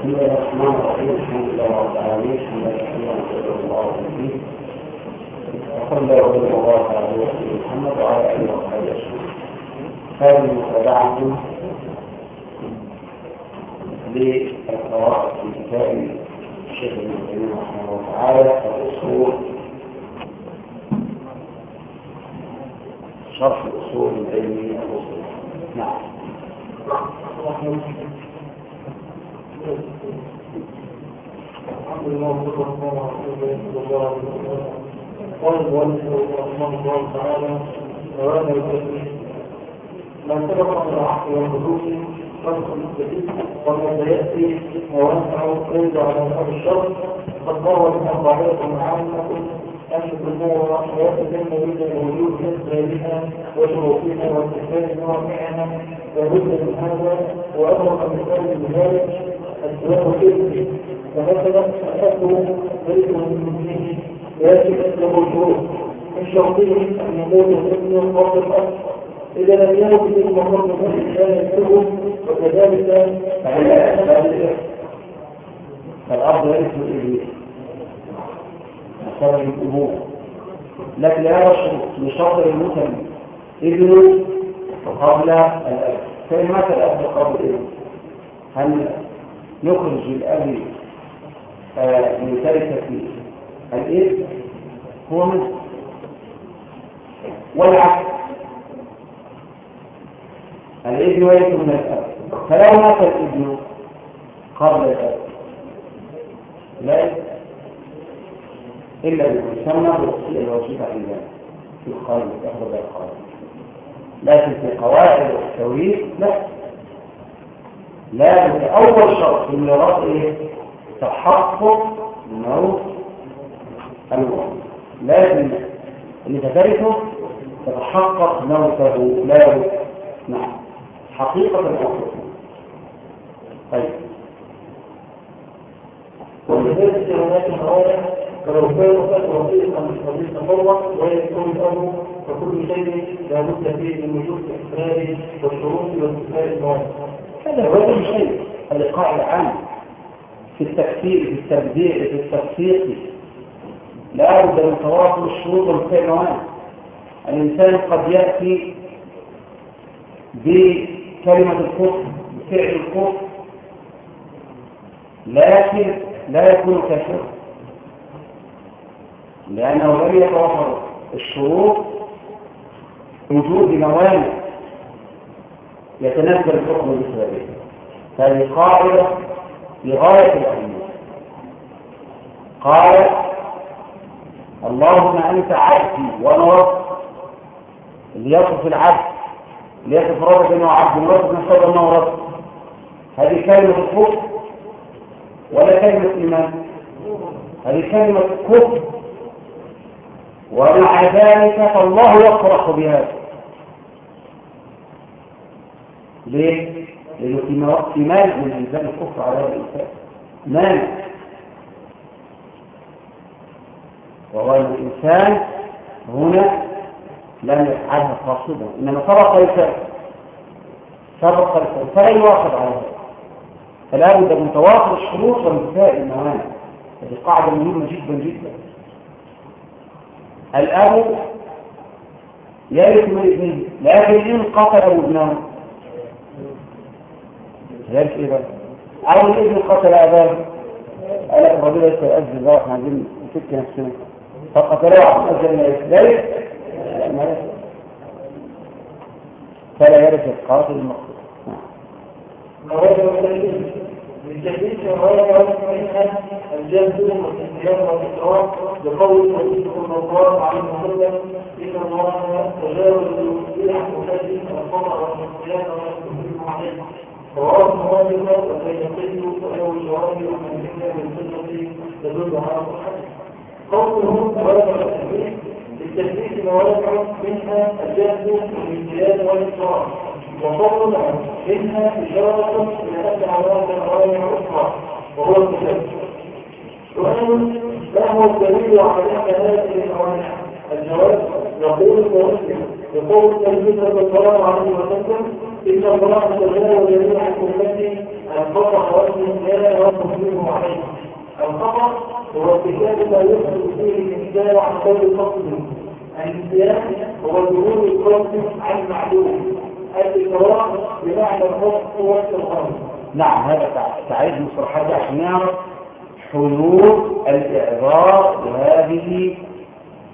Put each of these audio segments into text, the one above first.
بسم الله الرحمن الرحيم. الحمد لله رب العالمين. حمدا كثيرا صلى الله عليه وصلى الله وبارك على محمد وعلى آله وصحبه أجمعين. هذه متابعة للقراءة في كتاب الشيخ رحمه الله تعالى الأصول. شرح الأصول العلمية. الاصول نعم الحمد لله والصلاة والسلام على رسول الله صلى الله عليه وسلم قال المؤلف رحمه الله تعالى ورانا الكثير من العقل والحدود خلق المستفيد وما سيأتي موانع رد على أهل الشر قد ضرب ضعيف عامة أن الأمور ويتم بين الوجود أسبابها وشروطها واتخاذ نوعها لابد من هذا وأمر المثال بذلك السؤال كيف أحبه ليس من منه يجب له الشروط من شرطه أن يموت الابن قبل الأصل إذا لم يمت المقر كان يكتبه وكذلك فالأرض يرث الإبليس مصدر الأمور. لكن لا يشرط لشطر المسلم ابنه قبل الأب كلمة الأب قبل الابن هل يخرج الأب من تركة الإبن هو مثل والعكس. الابن يرث من الأب؟ فلو مات الابن قبل الأب. لا. إلا بما يسمى بالوصية الواجبة عندنا في تأخذ القانون لكن في قواعد التوريث لا. لازم أول شرط في الميراث إيه؟ تحقق موت الوصي لازم اللي تتركه تتحقق موته لا نعم. حقيقة الأمر طيب. ولذلك هناك موانع فلو كانوا فتوى وثيقا مستضيف تفرق ويكون الأمر فكل شيء لا بد فيه من وجود الإحرار والشروط واستثناء الموانع هذا هو كل شيء. اللقاء العام. في التكفير في التبديع في التصفيق. لا بد من تواصل الشروط والفعل الإنسان قد يأتي بكلمة الكفر بفعل الكفر لكن لا يكون كافرا. لأنه لم يتوفر الشروط وجود موانع يتنزل الحكم بسببه هذه قاعدة لغاية الأهمية قال اللهم أنت عبدي وأنا رب ليصف العبد ليصف ربك أنه عبد ورب نصب أنه رب. هذه كلمة الكفر ولا كلمة إيمان؟ هذه كلمة كفر. ومع ذلك فالله يفرح بهذا. ليه؟ لأنه في مانع من إنزال الكفر على هذا الإنسان. مانع. وهو الإنسان هنا لم يفعلها قاصدا. إنما سبق الفعل سبق الفعل فلا يواخذ على هذا. فلا بد من توافر الشروط وانتفاء الموانع. هذه قاعدة مهمة جدا جدا. الأب يرث من ابنه لكن إن قتل ابنه يرث إيه بقى؟ أو الابن قتل أباه. قال الرجل يستأذن بقى إحنا عايزين نفك نفسنا. فقتلوه عشان ما يرث فلا يرث القاتل المقتول. بالتحديث غير منها الجلد والاستيان والاكرام بقول النبي صلى الله عليه وسلم إن الله تجاوز مكلف الخطا والاستيان ويستقيم عليه رواه مالك والبيهقي وله الجواب عن الحكمه بالسنه تدل على صحته قوله ولد التحديث بالتحديث مواقع منها الجلد والاستيان والاكرام وفضل منها إشارة إلى أن علامة الغاية أخرى وهو التشبه سؤال ما هو الدليل على هذه الأوانع الجواب يقول المسلم يقول النبي صلى الله عليه وسلم إن الله تجاوز جميع أمتي أن تطرح وزن كان تنبيه عليه. الخطأ هو ارتكاب ما يحدث فيه الإنسان عن غير قصد النسيان هو ظهور القصد عن معلوم الإقرار بمعنى الرفض والتقرب نعم هذا تع- تعريف مصطلحات عشان نعرف حدود الإعذار بهذه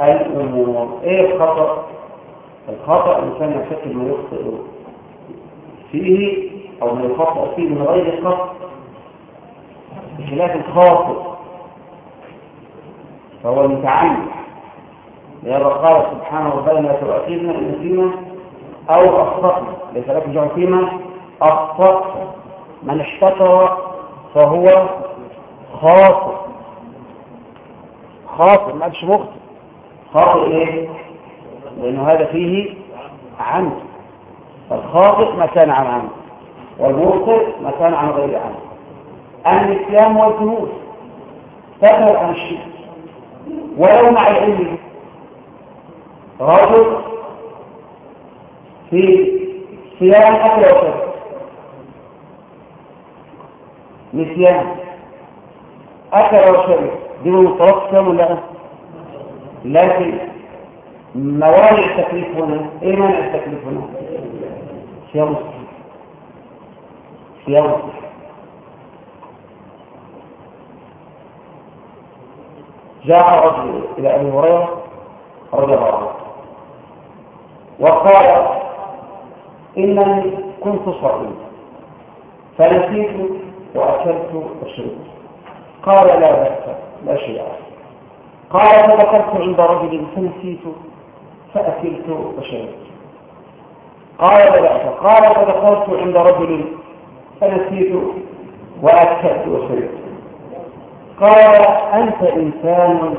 الأمور. إيه الخطأ؟ الخطأ الإنسان يرتكب ما يخطئ. فيه أو ما يخطئ فيه من غير قصد بخلاف الخاطئ. فهو المتعمد لأن قال سبحانه وتعالى لا تؤاخذنا إن نسينا أو أخطأنا. ليس لكم جمع فيما أخطأت. من احتكر فهو خاطئ. خاطئ ما قالش مخطئ. خاطئ إيه؟ لأنه هذا فيه عمد. فالخاطئ ما كان عن عمد والمخطئ ما كان عن غير عمد النسيان والجنود تذهب عن الشيء ولو مع العلم رجل في صيام اكل وشرب نسيان أكل وشرب من مطلق كام ولا لا؟ لكن موانع التكليف هنا إيه مانع التكليف هنا؟ صيام. الصحيح جاء رجل إلى أبي هريرة رضي الله عنه وقال إنني كنت صائما فنسيت وأكلت وشربت. قال لا بأس لا شيء. قال فذكرت عند رجل فنسيت فأكلت وشربت. قال لا قال فذكرت عند رجل فنسيت وأكلت وشربت. قال أنت إنسان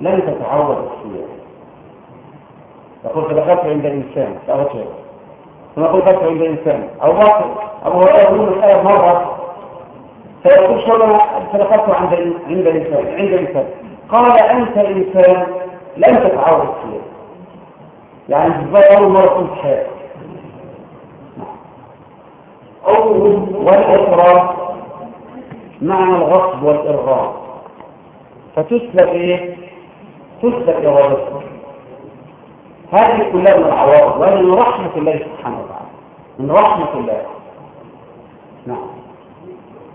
لم تتعود الصيام يقول فدخلت عند الإنسان فأغتر ثم قلت دخلت عند الإنسان أو باطل أبو هريرة يقول الآية مرة فيقول شو فدخلت عند عند الإنسان عند الإنسان قال أنت إنسان لم تتعود الصيام يعني إزاي أول مرة كنت حياتك قوله والإقرار معنى الغصب والإرغام فتسلب إيه؟ تسلب إرادته هذه كلها من العوارض وهذه من رحمة الله سبحانه وتعالى. من رحمة الله. نعم.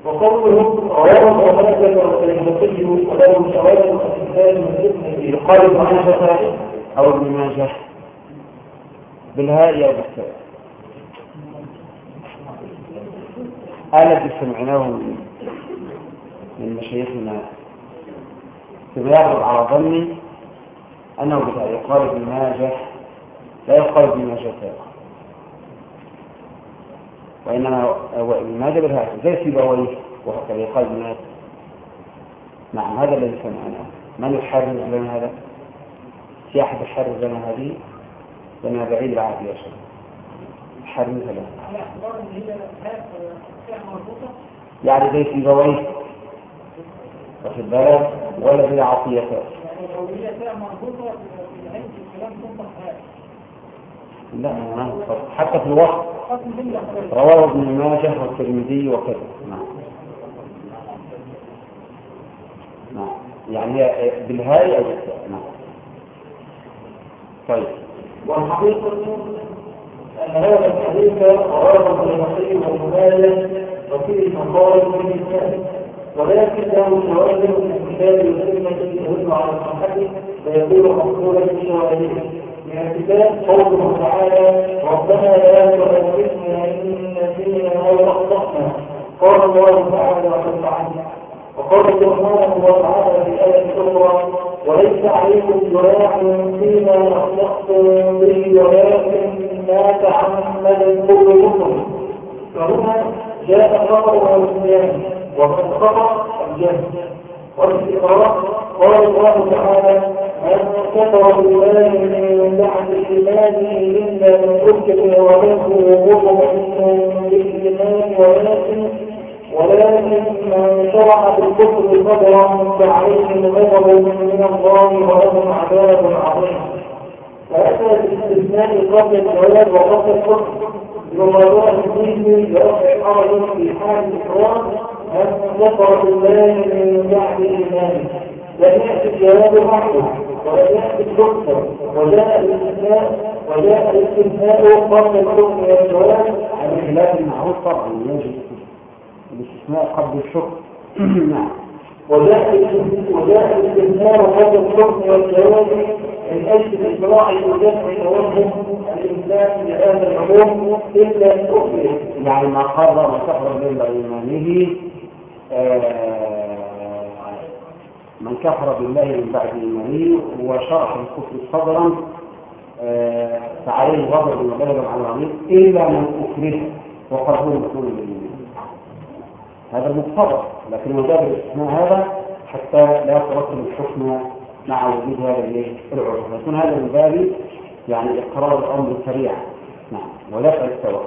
وقوله رواه ومجد والبخاري وله شواهد وأسباب من يقال ابن ماجه أو ابن ماجه بالهاء أو بالتاء الذي سمعناه من مشايخنا فيما يغلب على ظني أنه يقال ابن ماجه لا يقال ابن ماجه وإنما هو ماجه بالهاء زي سيبويه وهكذا يقال ابن ماجه نعم هذا الذي سمعناه من يحرر لنا هذا؟ في أحد يحرر لنا هذه؟ لنا بعيد العهد يا شيخ فيها مربوطة. يعني زي سيبويه واخد بالك؟ ولا زي عطية في لا ما. حتى في الوقت رواه ابن ماجه والترمذي وكذا. نعم. نعم. يعني هي بالهاء بالتاء. نعم. طيب. والحقيقة أن هذا الحديث رواه البخاري وماجه وفيه مقال من الإسلام. ولكن له شواهد من الكتاب والسنة تدل على صحته فيكون مقبولا بشواهده من الكتاب قوله تعالى ربنا لا تؤاخذنا إن نسينا أو أخطأنا. قال الله تعالى وقد فعلنا وقال سبحانه وتعالى في آية أخرى وليس عليكم جناح فيما أخطأتم به ولكن تعمد قلوبكم فهنا جاء الخطأ والنسيان وقد خطأ الجهل والاستقرار قال الله تعالى من كفر بالله من بعد إيمانه إلا من أكد وله مطمئن بالإيمان ولكن ولكن من شرع بالكفر صدرا فعليهم غضب من الله ولهم عذاب عظيم. فأتى بالاستثناء قبل الجواب وقبل الكفر بموضوع الدين برفع حرج في حال الإكرام من كفر بالله من بعد إيمانه لم يأتي الجواب وحده ولم يأتي الكفر وجاء الاستثناء وجاء الاستثناء قبل الحكم والجواب هذا خلاف المعروف طبعا يجب الاستثناء قبل الشكر نعم وجاء الاستثناء قبل الحكم والجواب من أجل إطلاع وجمع توهم الإنسان لهذا العموم إلا أخبره يعني ما قرر وكفر بالله إيمانه آه، من كفر بالله من بعد إيمانه وشرح الكفر صدرا آه، فعليه غضب وغضب على العظيم إلا من أكره وقربه دخول الإيمان. هذا المقتضى لكن وجاب الاستثناء هذا حتى لا يترتب الحكم مع وجود هذا العرف. يكون هذا من باب يعني إقرار الأمر سريعا نعم. ودفع الثواب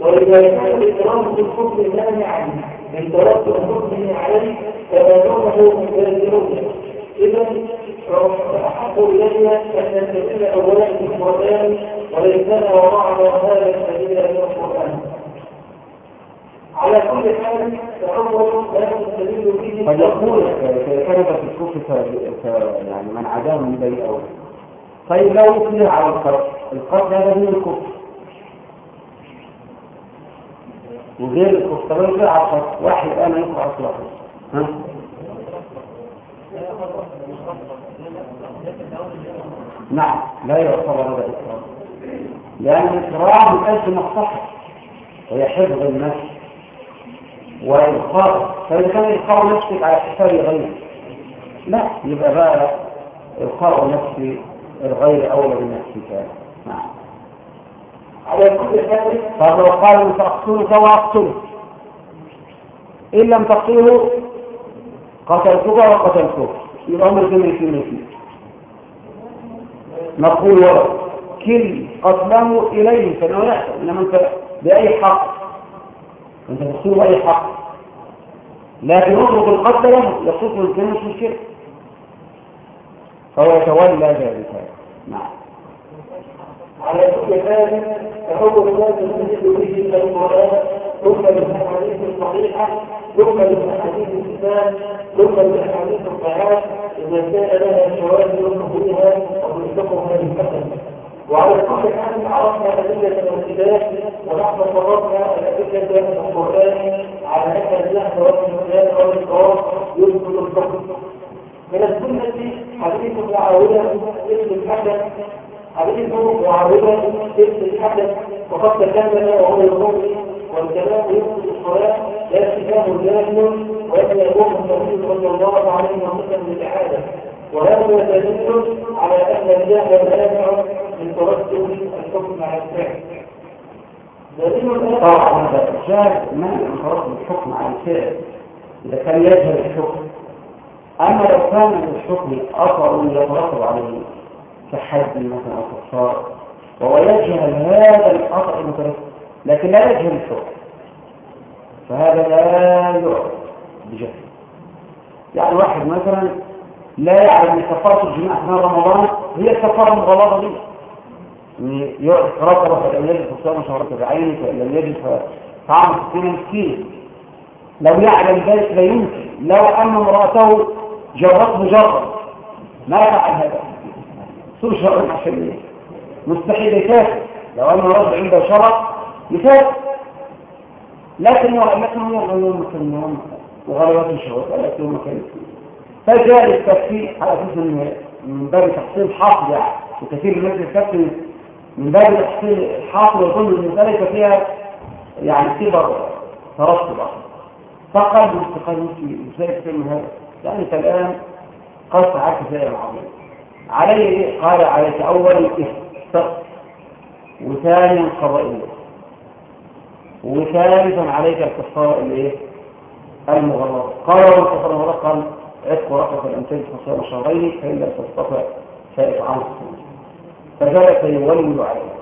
وإذا كان الإكرام بالحكم مانعا من ترتب حكمه عليه دونه من ذلك إذا فأحق إلينا أن نستدل أولا بالقرآن وليسنا وضعنا هذا السبيل من القرآن. على كل حال قد يقول كلمة الكفر يعني من عداه من بني أول. طيب لو يطلع على القتل القتل هذا من الكفر. وغير الكفر طب يطلع على القتل واحد أنا على واحد ها؟ نعم لا يعتبر هذا إكرام. لأن الإكرام من أجل مصلحة وهي حفظ النفس. وإبقاء فإذا كان إبقاء نفسك على حساب غيرك لا يبقى بقى إبقاء نفس الغير أولى من نفسك نعم. على كل حال طب لو قال أن سأقتلك وأقتلك إن لم تقتله قتلتك وقتلتك يبقى أمر كما في نفسك نقول ولو كل قتله إليه فإنه يحصل. إنما أنت بأي حق أنت تقتله بأي حق. لكن يطلق القتل له يطلق الجنة في الشرك فهو يتولى ذلك. نعم. على كل حال فهو لا تستدل به الا القران ثم بالاحاديث الصحيحة ثم بالاحاديث الكتاب ثم بالاحاديث الصحاح إذا كان لها شواهد يصدقها وتصدقها بالحسن وعلى كل حال عرفنا ادله الكتاب ونحن فرضنا الادله من القران على ان اللحن والمكان والقرار يثبت الحكم من السنة حديث معاويه ابن الحسن حديث معاوية ابن الحدث وقد تكلم وهو يقول والكلام يقصد الصلاة لا اتفاق جاهل وإن يقوم النبي صلى الله عليه وسلم بالإعادة وهذا دليل على أن الجهل مانع من ترتب الحكم على الفعل. دليل طبعا هذا الجهل ما ينفرد الحكم عن الفعل إذا كان يجهل الحكم. أما لو كان الحكم أثر يترتب عليه كحد مثلا أو كفار وهو يجهل هذا الأثر المترتب لكن لا يجهل الحكم فهذا لا يعرف بجهل يعني واحد مثلا لا يعلم ان كفاره الجماع في رمضان هي دي يعني يعرف رقبه فلم يجد فصيام شهرة بعينه فإن لم يجد فطعام ستين مسكين لو يعلم ذلك لا يمكن لو أن امرأته جرته جرة ما يفعل هذا سوء عشان إيه مستحيل يكافر لو أن رجل عنده شرع يكافر لكن هو لكن هو مكان يوم وغلبات الشهوات ولكن يوم مكان فجاء التكفير على أساس ان من باب تحصيل حاصل يعني. وكثير من الناس يستكفي من باب تحصيل الحاصل ويظن ذلك فيها يعني كبر ترتب. أصلا فقال باستقال إزاي تتم هذا؟ يعني الآن قد فعلت فعلا عظيما علي إيه؟ قال عليك اولا استغفر وثانيا قضاء وثالثا عليك الكفاره الإيه؟ المغلظه قال ومن كفر المغلظه قال عتق رقبة الانتاج فصيام شهرين فإن لم تستطع السنة فذلك يولي عليه.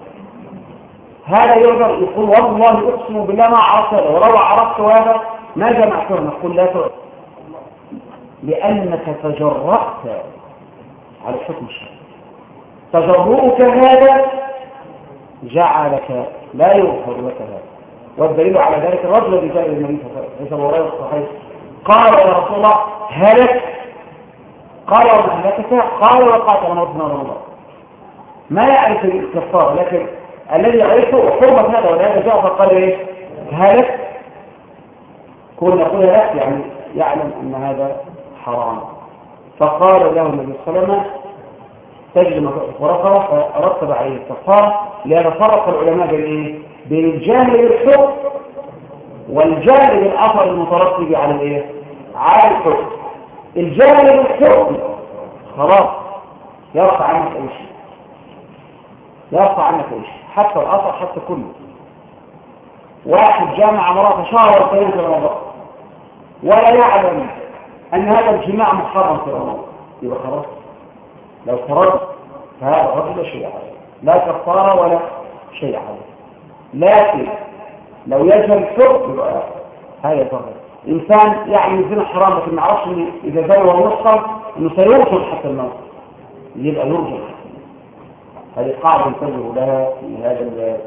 هذا يقدر يقول والله أقسم بالله ما عرفت هذا ولو عرفت هذا ما جمعته نقول لا تعرف. لأنك تجرأت على الحكم الشرعي تجرؤك هذا جعلك لا يغفر لك هذا. والدليل على ذلك الرجل الذي جاء إلى النبي صلى الله عليه وسلم قال يا رسول الله هلك. قال وما هلكك قال وقاتل ربنا رمضان ما يعرف الكفار لكن الذي يعرفه حرمة هذا ولهذا جاء فقال إيه هلك. كل نقول لك يعني يعلم أن هذا حرام. فقال له النبي صلى الله عليه وسلم تجد ورقة فرتب عليه الكفاره لأن فرق العلماء بين إيه؟ بين والجانب الاثر المترتب على الايه على الحكم. الجانب الحكم. خلاص. يرفع عنك أي شيء. يرفع عنك أي شيء. حتى الاثر حتى كله. واحد جامع مراته شهر في رمضان. ولا يعلم أن هذا الجماع محرم في رمضان. يبقى خلاص. لو فرض فهذا الرجل شيء عليه. لا كفارة ولا شيء عليه. لكن لو يجهل الحكم يبقى هذا فرض انسان يعني الزنا حرام لكن ما يعرفش إن إذا وهو مسخر إنه سيرجم حتى الموت. يبقى الموت هذه قاعدة انتبهوا لها في هذا الباب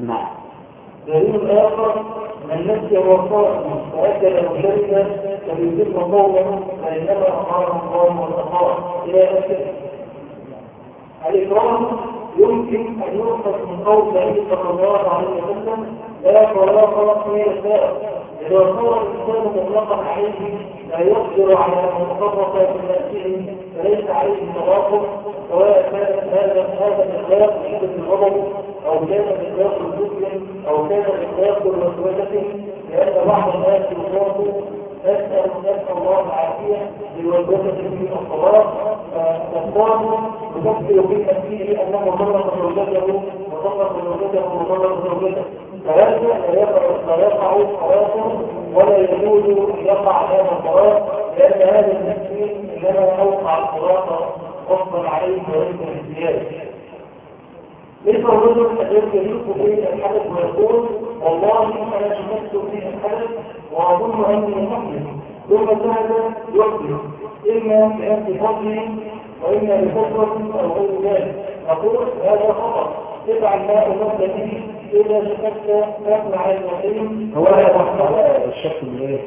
نعم. دليل آخر من نسي وقائم وأكل أو شرب فبيتم قوله فإنما أقام الله والأقام إلى آخره الإكرام يمكن أن يؤخذ من قول النبي صلى الله عليه وسلم لا طلاق من السائل إذا صار الإنسان مطلقا عليه لا يقدر على أن يتطرق من نفسه فليس عليه طلاق سواء كان هذا هذا الإطلاق شدة الغضب أو كان إطلاق الذكر أو كان إطلاق الوسوسة لأن بعض الناس يصاب أسأل نسأل الله العافية للوسوسة في الصلاة فالصلاة يفكر في نفسه أنه طلق زوجته وطلق زوجته وطلق زوجته فهذا لا يقع صلاته ولا يجوز أن يقع هذا الصلاة لأن هذا المسلم إنما أوقع الصلاة غصبا عليه وليس بالزيادة ليس الرجل الذي يليق به الحدث ويقول والله أنا شمست فيه الحدث وأظن اني محدث ثم ذهب يحدث إما بأنت فضله وإما بكثرة أو غير ذلك. نقول هذا خطأ. افعل ما أمرت به إذا شككت فاسمع اليقين هو هذا الشك الايه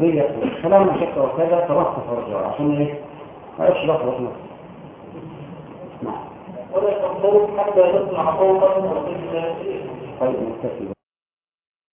دي كلام شك وكذا ترخص فرجع عشان إيه؟ ما يبقاش لخبط نفسه ولا تنطلق حتى يصنع قوما وتجد طيب نكتفي